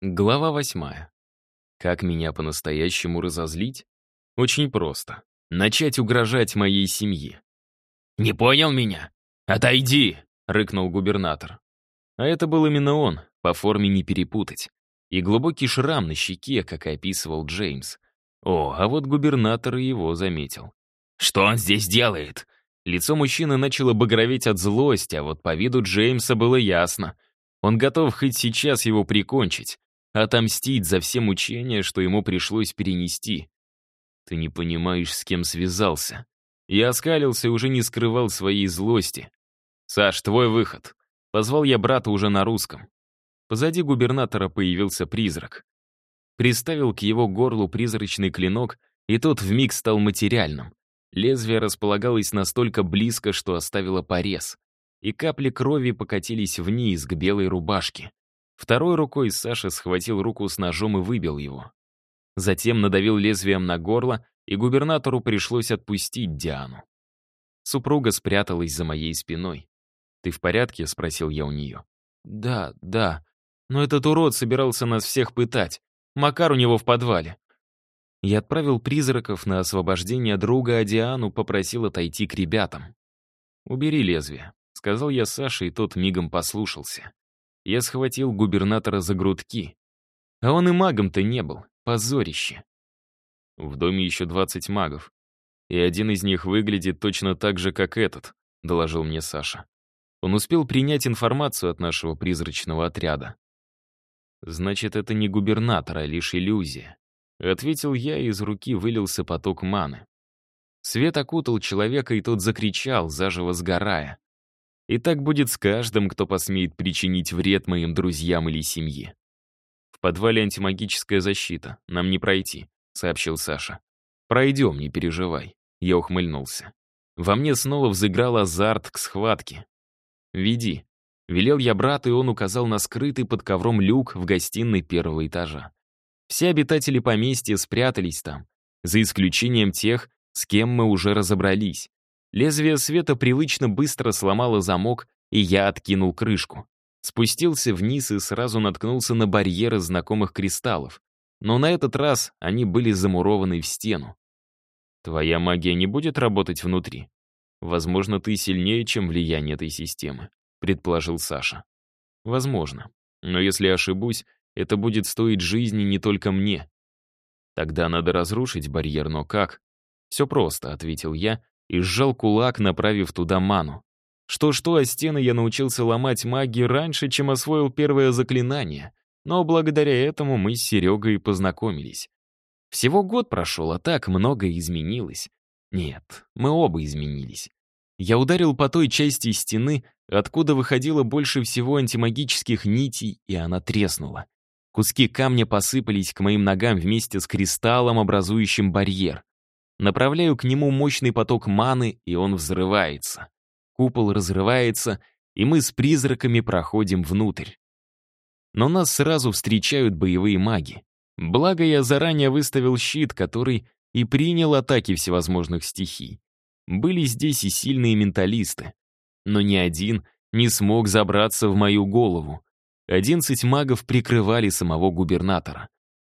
Глава восьмая. Как меня по-настоящему разозлить? Очень просто. Начать угрожать моей семье. «Не понял меня? Отойди!» — рыкнул губернатор. А это был именно он, по форме не перепутать. И глубокий шрам на щеке, как и описывал Джеймс. О, а вот губернатор его заметил. «Что он здесь делает?» Лицо мужчины начало багроветь от злости, а вот по виду Джеймса было ясно. Он готов хоть сейчас его прикончить отомстить за все мучения, что ему пришлось перенести. Ты не понимаешь, с кем связался. Я оскалился и уже не скрывал своей злости. «Саш, твой выход». Позвал я брата уже на русском. Позади губернатора появился призрак. Приставил к его горлу призрачный клинок, и тот вмиг стал материальным. Лезвие располагалось настолько близко, что оставило порез. И капли крови покатились вниз к белой рубашке. Второй рукой Саша схватил руку с ножом и выбил его. Затем надавил лезвием на горло, и губернатору пришлось отпустить Диану. Супруга спряталась за моей спиной. «Ты в порядке?» — спросил я у нее. «Да, да. Но этот урод собирался нас всех пытать. Макар у него в подвале». Я отправил призраков на освобождение друга, а Диану попросил отойти к ребятам. «Убери лезвие», — сказал я Саше, и тот мигом послушался я схватил губернатора за грудки. А он и магом-то не был. Позорище. В доме еще 20 магов. И один из них выглядит точно так же, как этот, доложил мне Саша. Он успел принять информацию от нашего призрачного отряда. Значит, это не губернатор, а лишь иллюзия. Ответил я, и из руки вылился поток маны. Свет окутал человека, и тот закричал, заживо сгорая. И так будет с каждым, кто посмеет причинить вред моим друзьям или семье. «В подвале антимагическая защита, нам не пройти», — сообщил Саша. «Пройдем, не переживай», — я ухмыльнулся. Во мне снова взыграл азарт к схватке. «Веди», — велел я брату, и он указал на скрытый под ковром люк в гостиной первого этажа. Все обитатели поместья спрятались там, за исключением тех, с кем мы уже разобрались. Лезвие света привычно быстро сломало замок, и я откинул крышку. Спустился вниз и сразу наткнулся на барьеры знакомых кристаллов. Но на этот раз они были замурованы в стену. Твоя магия не будет работать внутри. Возможно, ты сильнее, чем влияние этой системы, предположил Саша. Возможно. Но если ошибусь, это будет стоить жизни не только мне. Тогда надо разрушить барьер, но как? Все просто, ответил я и сжал кулак, направив туда ману. Что-что, а стены я научился ломать магии раньше, чем освоил первое заклинание, но благодаря этому мы с Серегой познакомились. Всего год прошел, а так многое изменилось. Нет, мы оба изменились. Я ударил по той части стены, откуда выходило больше всего антимагических нитей, и она треснула. Куски камня посыпались к моим ногам вместе с кристаллом, образующим барьер. Направляю к нему мощный поток маны, и он взрывается. Купол разрывается, и мы с призраками проходим внутрь. Но нас сразу встречают боевые маги. Благо, я заранее выставил щит, который и принял атаки всевозможных стихий. Были здесь и сильные менталисты. Но ни один не смог забраться в мою голову. Одиннадцать магов прикрывали самого губернатора.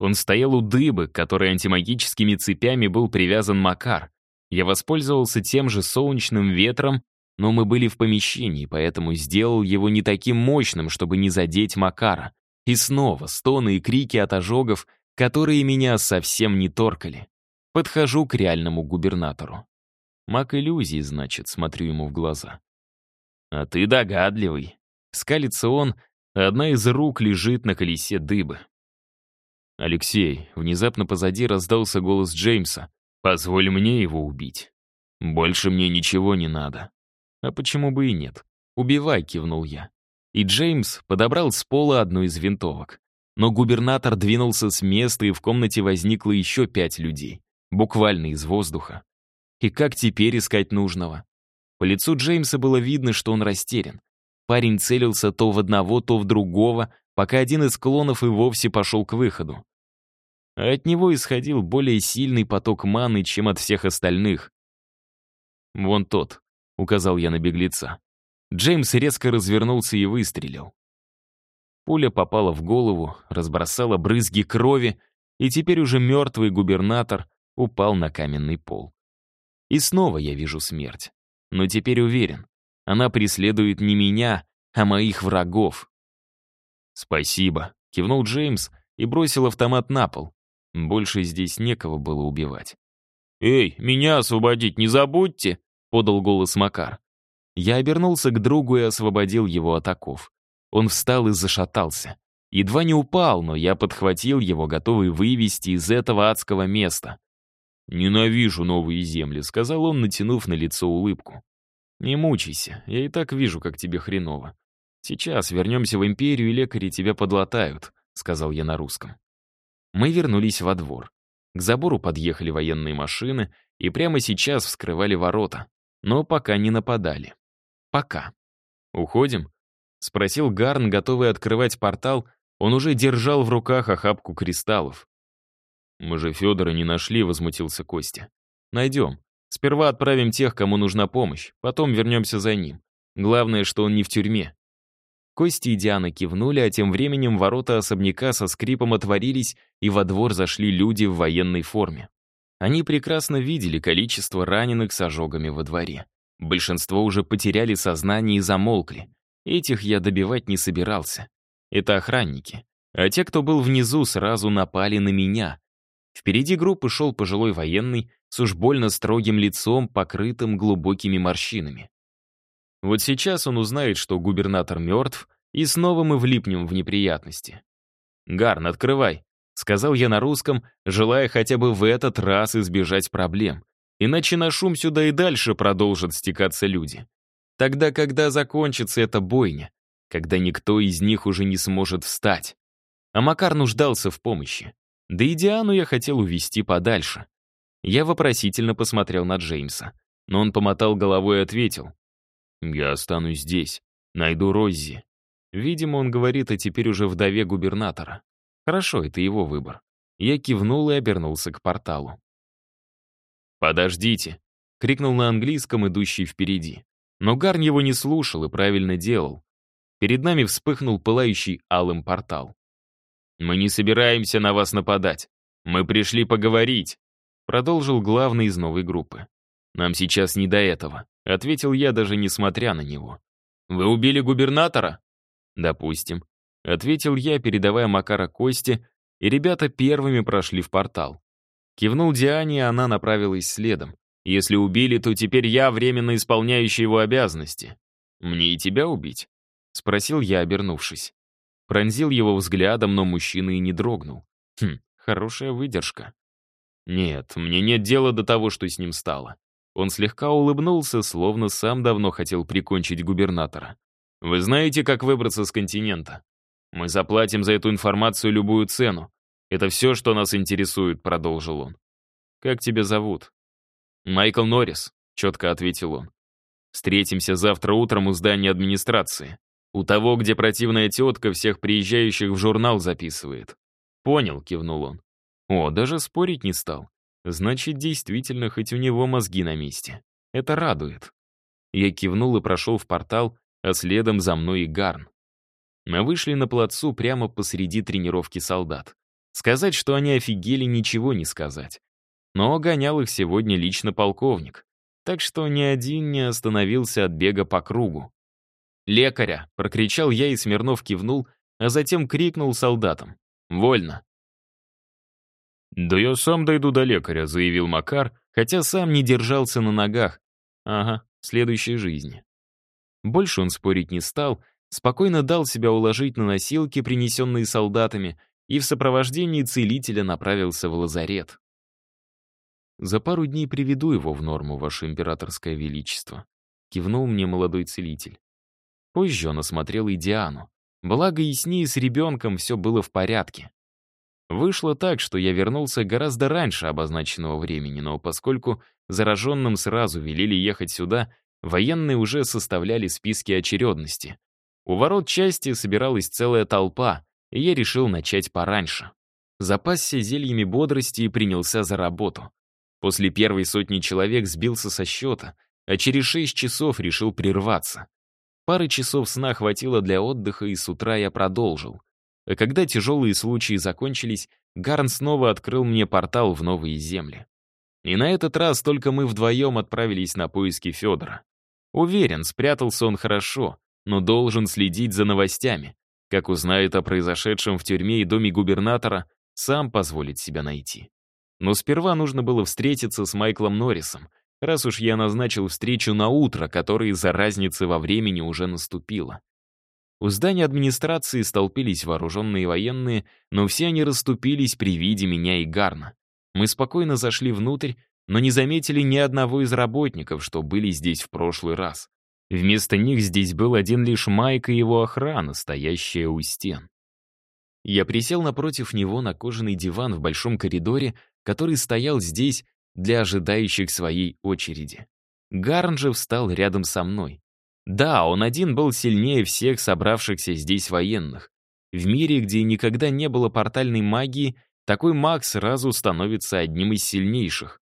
Он стоял у дыбы, к которой антимагическими цепями был привязан Макар. Я воспользовался тем же солнечным ветром, но мы были в помещении, поэтому сделал его не таким мощным, чтобы не задеть Макара. И снова стоны и крики от ожогов, которые меня совсем не торкали. Подхожу к реальному губернатору. Маг иллюзии, значит, смотрю ему в глаза. «А ты догадливый». Скалится он, одна из рук лежит на колесе дыбы. «Алексей», внезапно позади раздался голос Джеймса. «Позволь мне его убить. Больше мне ничего не надо». «А почему бы и нет? Убивай», — кивнул я. И Джеймс подобрал с пола одну из винтовок. Но губернатор двинулся с места, и в комнате возникло еще пять людей. Буквально из воздуха. И как теперь искать нужного? По лицу Джеймса было видно, что он растерян. Парень целился то в одного, то в другого, пока один из клонов и вовсе пошел к выходу а от него исходил более сильный поток маны, чем от всех остальных. «Вон тот», — указал я на беглеца. Джеймс резко развернулся и выстрелил. Пуля попала в голову, разбросала брызги крови, и теперь уже мертвый губернатор упал на каменный пол. И снова я вижу смерть. Но теперь уверен, она преследует не меня, а моих врагов. «Спасибо», — кивнул Джеймс и бросил автомат на пол. Больше здесь некого было убивать. «Эй, меня освободить не забудьте!» — подал голос Макар. Я обернулся к другу и освободил его от оков. Он встал и зашатался. Едва не упал, но я подхватил его, готовый вывести из этого адского места. «Ненавижу новые земли», — сказал он, натянув на лицо улыбку. «Не мучайся, я и так вижу, как тебе хреново. Сейчас вернемся в империю, и лекари тебя подлатают», — сказал я на русском. Мы вернулись во двор. К забору подъехали военные машины и прямо сейчас вскрывали ворота, но пока не нападали. Пока. «Уходим?» — спросил Гарн, готовый открывать портал, он уже держал в руках охапку кристаллов. «Мы же Федора не нашли», — возмутился Костя. «Найдем. Сперва отправим тех, кому нужна помощь, потом вернемся за ним. Главное, что он не в тюрьме». Костя и Диана кивнули, а тем временем ворота особняка со скрипом отворились, и во двор зашли люди в военной форме. Они прекрасно видели количество раненых с ожогами во дворе. Большинство уже потеряли сознание и замолкли. Этих я добивать не собирался. Это охранники. А те, кто был внизу, сразу напали на меня. Впереди группы шел пожилой военный с уж больно строгим лицом, покрытым глубокими морщинами. Вот сейчас он узнает, что губернатор мертв, и снова мы влипнем в неприятности. «Гарн, открывай», — сказал я на русском, желая хотя бы в этот раз избежать проблем. Иначе на шум сюда и дальше продолжат стекаться люди. Тогда, когда закончится эта бойня, когда никто из них уже не сможет встать. А Макар нуждался в помощи. Да и Диану я хотел увести подальше. Я вопросительно посмотрел на Джеймса, но он помотал головой и ответил. «Я останусь здесь, найду Роззи». Видимо, он говорит о теперь уже вдове губернатора. Хорошо, это его выбор. Я кивнул и обернулся к порталу. «Подождите!» — крикнул на английском, идущий впереди. Но Гарн его не слушал и правильно делал. Перед нами вспыхнул пылающий алым портал. «Мы не собираемся на вас нападать. Мы пришли поговорить», — продолжил главный из новой группы. «Нам сейчас не до этого», — ответил я, даже несмотря на него. «Вы убили губернатора?» «Допустим», — ответил я, передавая Макара Кости, и ребята первыми прошли в портал. Кивнул Диане, она направилась следом. «Если убили, то теперь я временно исполняющий его обязанности. Мне и тебя убить?» — спросил я, обернувшись. Пронзил его взглядом, но мужчина и не дрогнул. Хм, хорошая выдержка. Нет, мне нет дела до того, что с ним стало. Он слегка улыбнулся, словно сам давно хотел прикончить губернатора. «Вы знаете, как выбраться с континента? Мы заплатим за эту информацию любую цену. Это все, что нас интересует», — продолжил он. «Как тебя зовут?» «Майкл Норрис», — четко ответил он. «Встретимся завтра утром у здания администрации. У того, где противная тетка всех приезжающих в журнал записывает. Понял, кивнул он. О, даже спорить не стал. Значит, действительно, хоть у него мозги на месте. Это радует. Я кивнул и прошел в портал, а следом за мной и Гарн. Мы вышли на плацу прямо посреди тренировки солдат. Сказать, что они офигели, ничего не сказать. Но гонял их сегодня лично полковник. Так что ни один не остановился от бега по кругу. «Лекаря!» — прокричал я, и Смирнов кивнул, а затем крикнул солдатам. «Вольно!» «Да я сам дойду до лекаря», — заявил Макар, хотя сам не держался на ногах. Ага, следующей жизни. Больше он спорить не стал, спокойно дал себя уложить на носилки, принесенные солдатами, и в сопровождении целителя направился в лазарет. «За пару дней приведу его в норму, ваше императорское величество», — кивнул мне молодой целитель. Позже он осмотрел и Диану. Благо и с ней, с ребенком все было в порядке. Вышло так, что я вернулся гораздо раньше обозначенного времени, но поскольку зараженным сразу велели ехать сюда, военные уже составляли списки очередности. У ворот части собиралась целая толпа, и я решил начать пораньше. Запасся зельями бодрости и принялся за работу. После первой сотни человек сбился со счета, а через шесть часов решил прерваться. Пары часов сна хватило для отдыха, и с утра я продолжил. А когда тяжелые случаи закончились, Гарн снова открыл мне портал в новые земли. И на этот раз только мы вдвоем отправились на поиски Федора. Уверен, спрятался он хорошо, но должен следить за новостями. Как узнает о произошедшем в тюрьме и доме губернатора, сам позволит себя найти. Но сперва нужно было встретиться с Майклом Норрисом, раз уж я назначил встречу на утро, которая из-за разницы во времени уже наступила. У здания администрации столпились вооруженные военные, но все они расступились при виде меня и Гарна. Мы спокойно зашли внутрь, но не заметили ни одного из работников, что были здесь в прошлый раз. Вместо них здесь был один лишь Майк и его охрана, стоящая у стен. Я присел напротив него на кожаный диван в большом коридоре, который стоял здесь для ожидающих своей очереди. Гарн же встал рядом со мной. Да, он один был сильнее всех собравшихся здесь военных. В мире, где никогда не было портальной магии, такой маг сразу становится одним из сильнейших.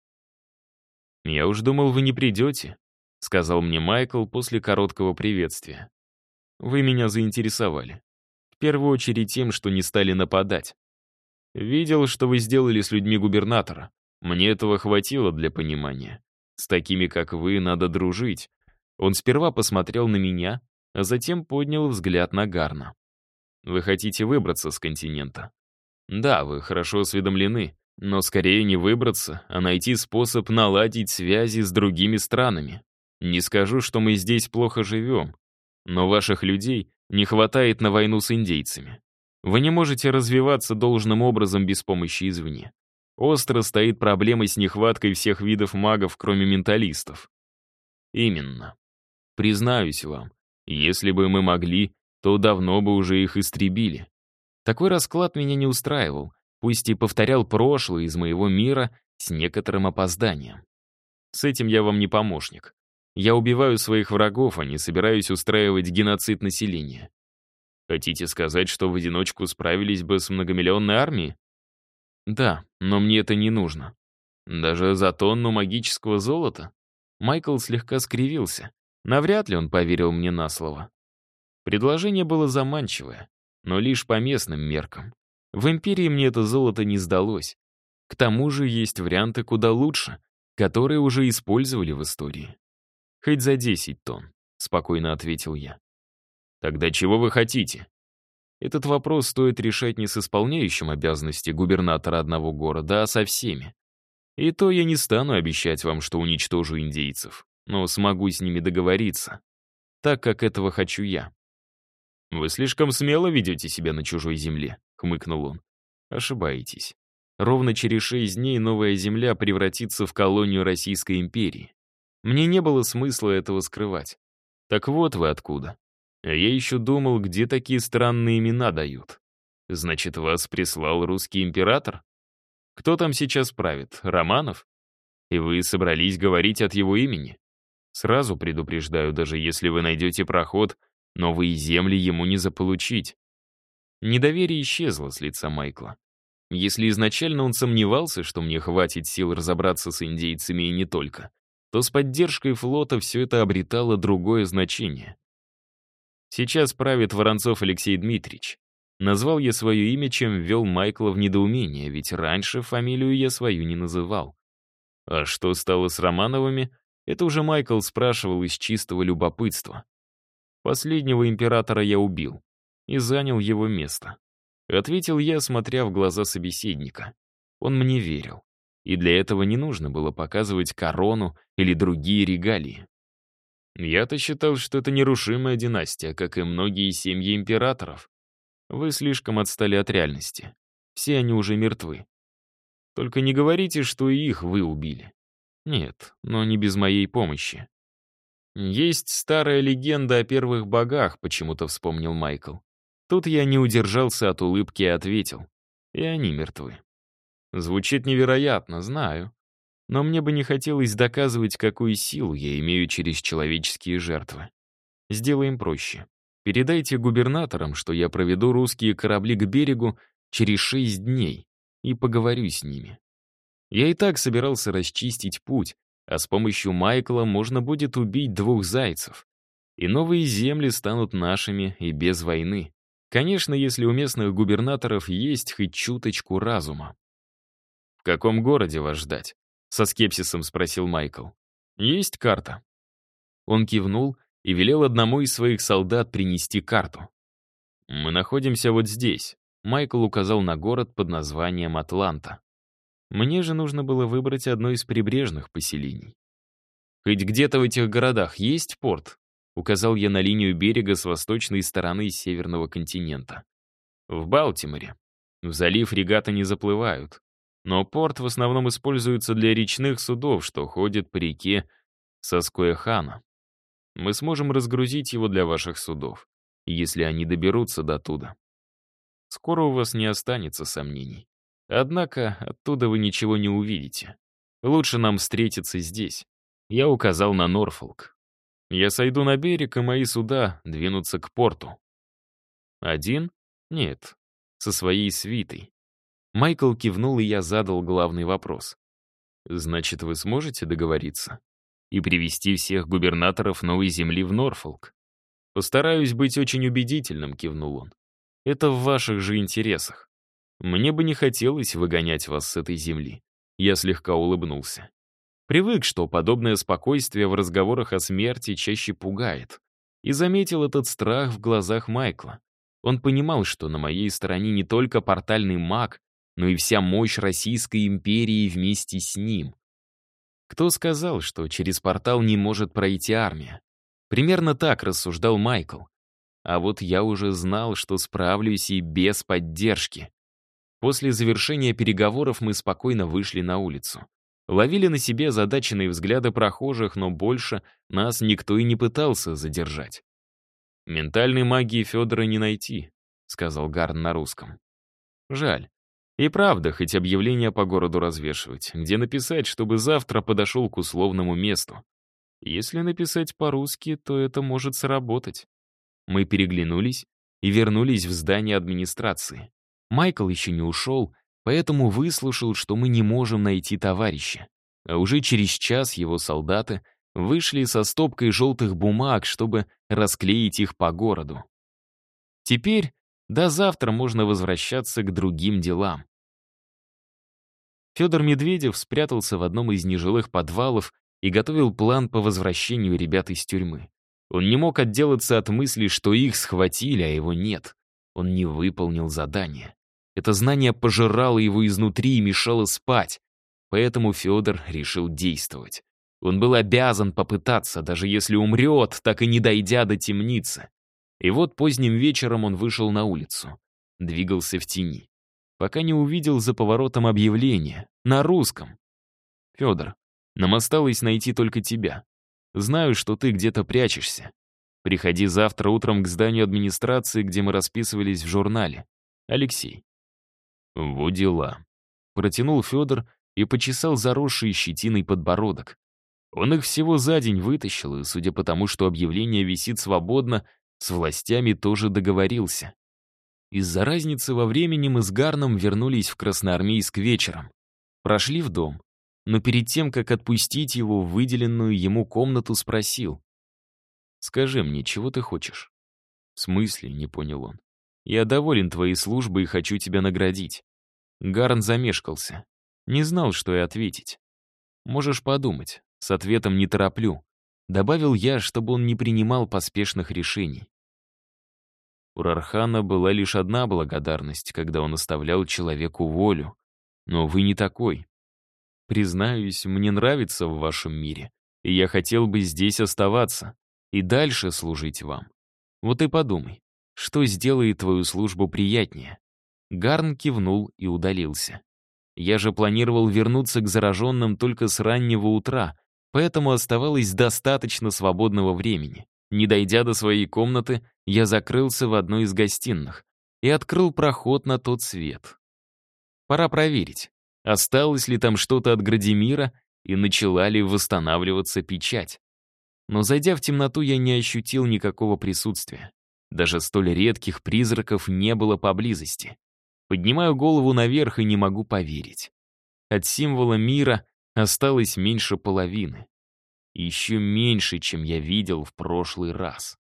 «Я уж думал, вы не придете», — сказал мне Майкл после короткого приветствия. «Вы меня заинтересовали. В первую очередь тем, что не стали нападать. Видел, что вы сделали с людьми губернатора. Мне этого хватило для понимания. С такими, как вы, надо дружить. Он сперва посмотрел на меня, а затем поднял взгляд на Гарна. Вы хотите выбраться с континента? Да, вы хорошо осведомлены, но скорее не выбраться, а найти способ наладить связи с другими странами. Не скажу, что мы здесь плохо живем, но ваших людей не хватает на войну с индейцами. Вы не можете развиваться должным образом без помощи извне. Остро стоит проблема с нехваткой всех видов магов, кроме менталистов. Именно. Признаюсь вам, если бы мы могли, то давно бы уже их истребили. Такой расклад меня не устраивал, пусть и повторял прошлое из моего мира с некоторым опозданием. С этим я вам не помощник. Я убиваю своих врагов, а не собираюсь устраивать геноцид населения. Хотите сказать, что в одиночку справились бы с многомиллионной армией? Да, но мне это не нужно. Даже за тонну магического золота? Майкл слегка скривился. Навряд ли он поверил мне на слово. Предложение было заманчивое, но лишь по местным меркам. В Империи мне это золото не сдалось. К тому же есть варианты куда лучше, которые уже использовали в истории. «Хоть за 10 тонн», — спокойно ответил я. Тогда чего вы хотите? Этот вопрос стоит решать не с исполняющим обязанности губернатора одного города, а со всеми. И то я не стану обещать вам, что уничтожу индейцев, но смогу с ними договориться, так как этого хочу я. «Вы слишком смело ведете себя на чужой земле», — хмыкнул он. «Ошибаетесь. Ровно через шесть дней новая земля превратится в колонию Российской империи. Мне не было смысла этого скрывать. Так вот вы откуда. А я еще думал, где такие странные имена дают. Значит, вас прислал русский император? Кто там сейчас правит? Романов? И вы собрались говорить от его имени? Сразу предупреждаю, даже если вы найдете проход, новые земли ему не заполучить. Недоверие исчезло с лица Майкла. Если изначально он сомневался, что мне хватит сил разобраться с индейцами и не только, то с поддержкой флота все это обретало другое значение. Сейчас правит Воронцов Алексей Дмитриевич. Назвал я свое имя, чем ввел Майкла в недоумение, ведь раньше фамилию я свою не называл. А что стало с Романовыми, это уже Майкл спрашивал из чистого любопытства. Последнего императора я убил и занял его место. Ответил я, смотря в глаза собеседника. Он мне верил. И для этого не нужно было показывать корону или другие регалии. Я-то считал, что это нерушимая династия, как и многие семьи императоров. Вы слишком отстали от реальности. Все они уже мертвы. Только не говорите, что и их вы убили. Нет, но не без моей помощи. Есть старая легенда о первых богах, почему-то вспомнил Майкл. Тут я не удержался от улыбки и ответил. И они мертвы. Звучит невероятно, знаю. Но мне бы не хотелось доказывать, какую силу я имею через человеческие жертвы. Сделаем проще. Передайте губернаторам, что я проведу русские корабли к берегу через шесть дней и поговорю с ними. Я и так собирался расчистить путь, а с помощью Майкла можно будет убить двух зайцев. И новые земли станут нашими и без войны. Конечно, если у местных губернаторов есть хоть чуточку разума. «В каком городе вас ждать?» — со скепсисом спросил Майкл. «Есть карта». Он кивнул и велел одному из своих солдат принести карту. «Мы находимся вот здесь», — Майкл указал на город под названием Атланта. Мне же нужно было выбрать одно из прибрежных поселений. «Хоть где-то в этих городах есть порт?» — указал я на линию берега с восточной стороны северного континента. «В Балтиморе. В залив регаты не заплывают. Но порт в основном используется для речных судов, что ходят по реке Соскоехана. Мы сможем разгрузить его для ваших судов, если они доберутся до туда. Скоро у вас не останется сомнений. Однако оттуда вы ничего не увидите. Лучше нам встретиться здесь. Я указал на Норфолк. Я сойду на берег, и мои суда двинутся к порту. Один? Нет. Со своей свитой. Майкл кивнул, и я задал главный вопрос. «Значит, вы сможете договориться?» и привести всех губернаторов новой земли в Норфолк. «Постараюсь быть очень убедительным», — кивнул он. «Это в ваших же интересах. Мне бы не хотелось выгонять вас с этой земли». Я слегка улыбнулся. Привык, что подобное спокойствие в разговорах о смерти чаще пугает. И заметил этот страх в глазах Майкла. Он понимал, что на моей стороне не только портальный маг, но и вся мощь Российской империи вместе с ним. Кто сказал, что через портал не может пройти армия? Примерно так рассуждал Майкл. А вот я уже знал, что справлюсь и без поддержки. После завершения переговоров мы спокойно вышли на улицу. Ловили на себе задаченные взгляды прохожих, но больше нас никто и не пытался задержать. «Ментальной магии Федора не найти», — сказал Гарн на русском. «Жаль. И правда, хоть объявление по городу развешивать, где написать, чтобы завтра подошел к условному месту. Если написать по-русски, то это может сработать. Мы переглянулись и вернулись в здание администрации. Майкл еще не ушел, поэтому выслушал, что мы не можем найти товарища. А уже через час его солдаты вышли со стопкой желтых бумаг, чтобы расклеить их по городу. Теперь до завтра можно возвращаться к другим делам. Федор Медведев спрятался в одном из нежилых подвалов и готовил план по возвращению ребят из тюрьмы. Он не мог отделаться от мысли, что их схватили, а его нет. Он не выполнил задание. Это знание пожирало его изнутри и мешало спать. Поэтому Федор решил действовать. Он был обязан попытаться, даже если умрет, так и не дойдя до темницы. И вот поздним вечером он вышел на улицу. Двигался в тени. Пока не увидел за поворотом объявление. На русском. «Федор, нам осталось найти только тебя. Знаю, что ты где-то прячешься. Приходи завтра утром к зданию администрации, где мы расписывались в журнале. Алексей». «Во дела». Протянул Федор и почесал заросший щетиной подбородок. Он их всего за день вытащил, и, судя по тому, что объявление висит свободно, с властями тоже договорился. Из-за разницы во времени мы с Гарном вернулись в Красноармейск вечером. Прошли в дом, но перед тем, как отпустить его в выделенную ему комнату, спросил. «Скажи мне, чего ты хочешь?» «В смысле?» — не понял он. «Я доволен твоей службой и хочу тебя наградить». Гарн замешкался. Не знал, что и ответить. «Можешь подумать. С ответом не тороплю». Добавил я, чтобы он не принимал поспешных решений. У Рархана была лишь одна благодарность, когда он оставлял человеку волю. Но вы не такой. Признаюсь, мне нравится в вашем мире, и я хотел бы здесь оставаться и дальше служить вам. Вот и подумай, что сделает твою службу приятнее. Гарн кивнул и удалился. Я же планировал вернуться к зараженным только с раннего утра, поэтому оставалось достаточно свободного времени. Не дойдя до своей комнаты, я закрылся в одной из гостиных и открыл проход на тот свет. Пора проверить, осталось ли там что-то от Градимира и начала ли восстанавливаться печать. Но зайдя в темноту, я не ощутил никакого присутствия. Даже столь редких призраков не было поблизости. Поднимаю голову наверх и не могу поверить. От символа мира осталось меньше половины. еще меньше, чем я видел в прошлый раз.